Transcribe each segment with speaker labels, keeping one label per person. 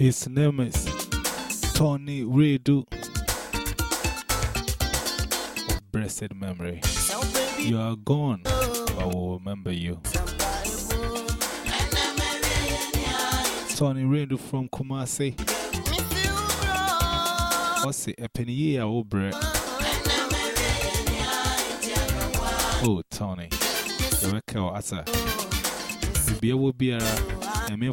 Speaker 1: His name is Tony Redu Blessed Memory. You are gone, but I will remember you. Tony Redu from Kumasi. It? A penny year old oh, bread. Oh, Tony. You work out as a. You be a. I mean,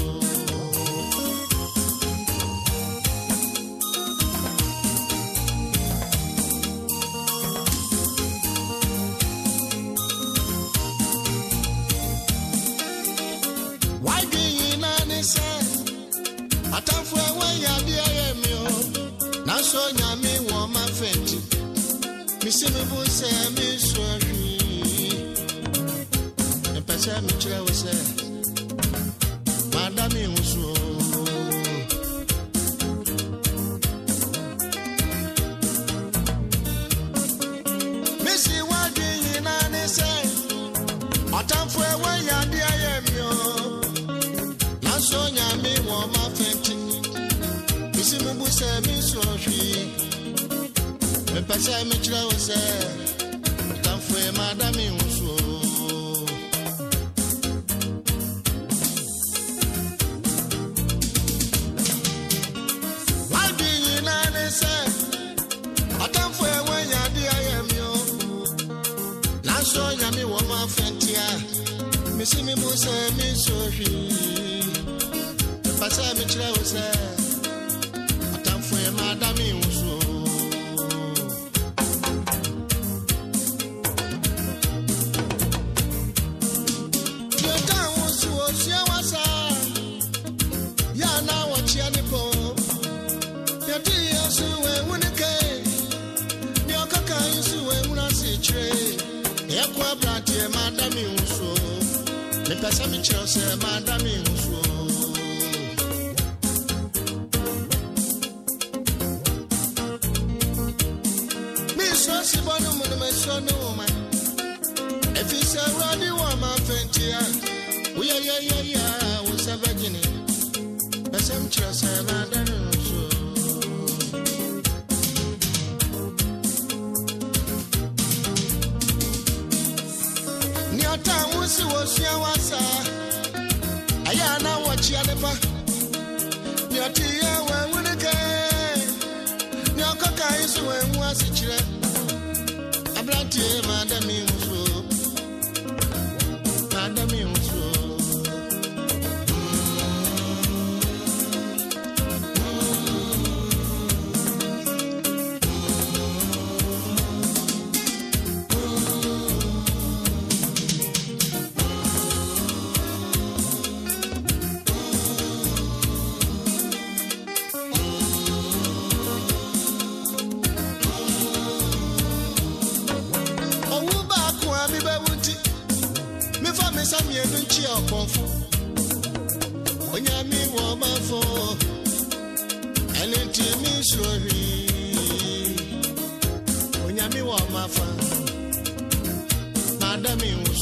Speaker 1: mepɛ sɛ mekyerɛ wo sɛ ɔtamfoe maada me ho so wade nyinaa ne sɛ ɔtamfoe woanya ade ayɛ me o nanso nyame wɔ ma afɛnte a mesi me mu sɛ mensɔ hwii mepɛ sɛ mekyerɛ wo sɛ ɔtamfoe maada me ho yɛkɔ aberanteɛ maada me ho so mepɛ sɛ mekyerɛ sɛ maada me ho so mesɔ sibɔ no mu no masɔ no wo ma. Ɛfiri sɛ awurade wɔ ma fɛnti a woyɛyɛyɛyɛ a wo sɛ bɛgyene ɛsɛm kyerɛ sɛ maada ne ata nwụsị wosua wasa anyị a na-awọchi adịpa nyọtị ya wee nwere ke nye ọkọ ka anyị chire. Abịa ma ada m iwu ma ada m iwu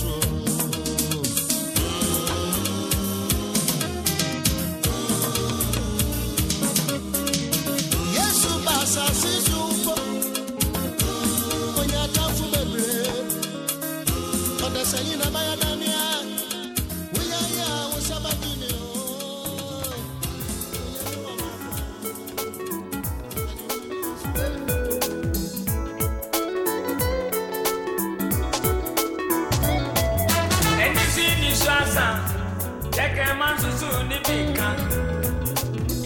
Speaker 1: maada
Speaker 2: yẹkẹ máa ń tutù níbì kan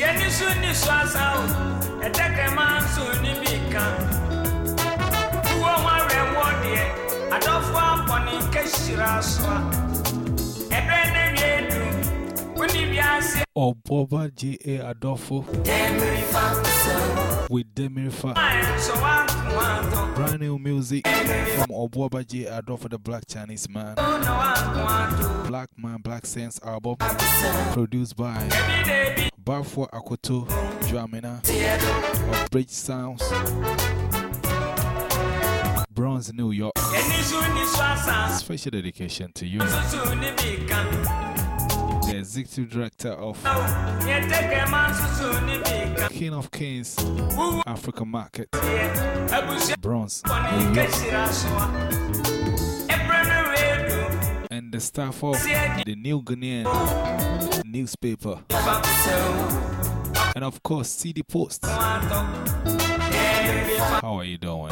Speaker 2: yẹni sùn ní sọ àṣà o ẹdẹkẹ máa ń sùn níbì kan wúwo wọn rẹ wọ deẹ adọfo apọni kẹsìrà sọ a ẹbẹ ẹnẹ wiye dùn wọn níbi
Speaker 3: àṣẹ. ọ̀bọ̀bá j
Speaker 2: a adọ́fo.
Speaker 3: With Demirifa. Brand new music from Oboba J. Adolfo, the Black Chinese man. Black Man, Black Sense album. Produced by Barfo Akoto Dramina of Bridge Sounds. Bronx, New York. Special dedication to you, executive director of. King of Kings
Speaker 2: wúwo
Speaker 3: African Market.
Speaker 2: Bronx,
Speaker 3: And the staff of the New Ghanaian newspaper. And of course, CD Post. How are you doing?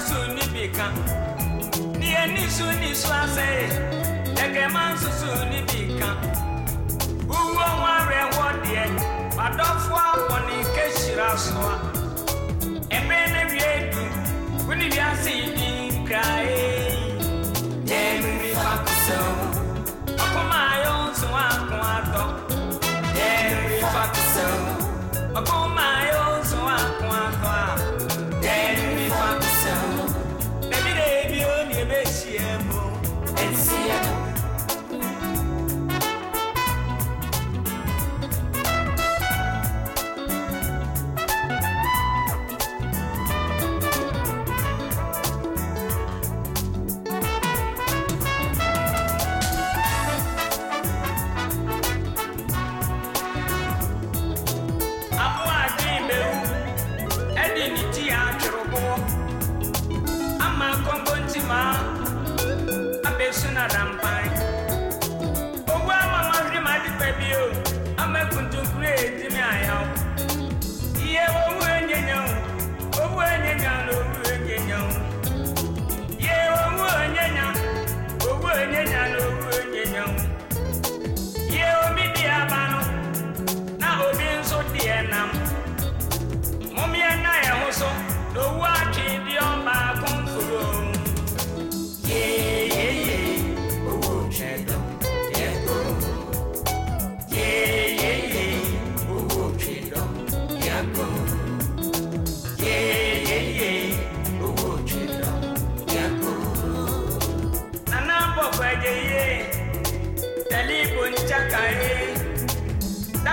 Speaker 2: susu níbì kan ní ẹni su ní su àṣẹyìn ẹ̀kẹ́ máa ń susu níbì kan wúwo wọn rẹ̀ wọ́ deɛ wadɔfoɔ abɔ ne nkɛhyira so a ɛbɛn ne wie du wo ne wiase ɛde ne ti atwere boɔ ama kɔnkɔ ntima abɛsu na dampan owu ama mahwere ma ade pa bio ama kuntunkuru a ɛtimi ayaw yɛ owu wo owu anyanya na owu wo yɛ owu anyanya owu anyanya na owu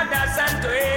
Speaker 2: cada santo es.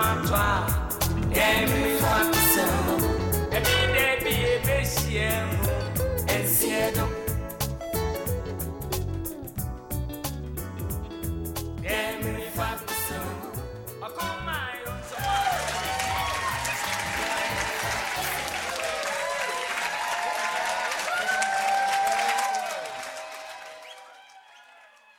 Speaker 2: atɔ a.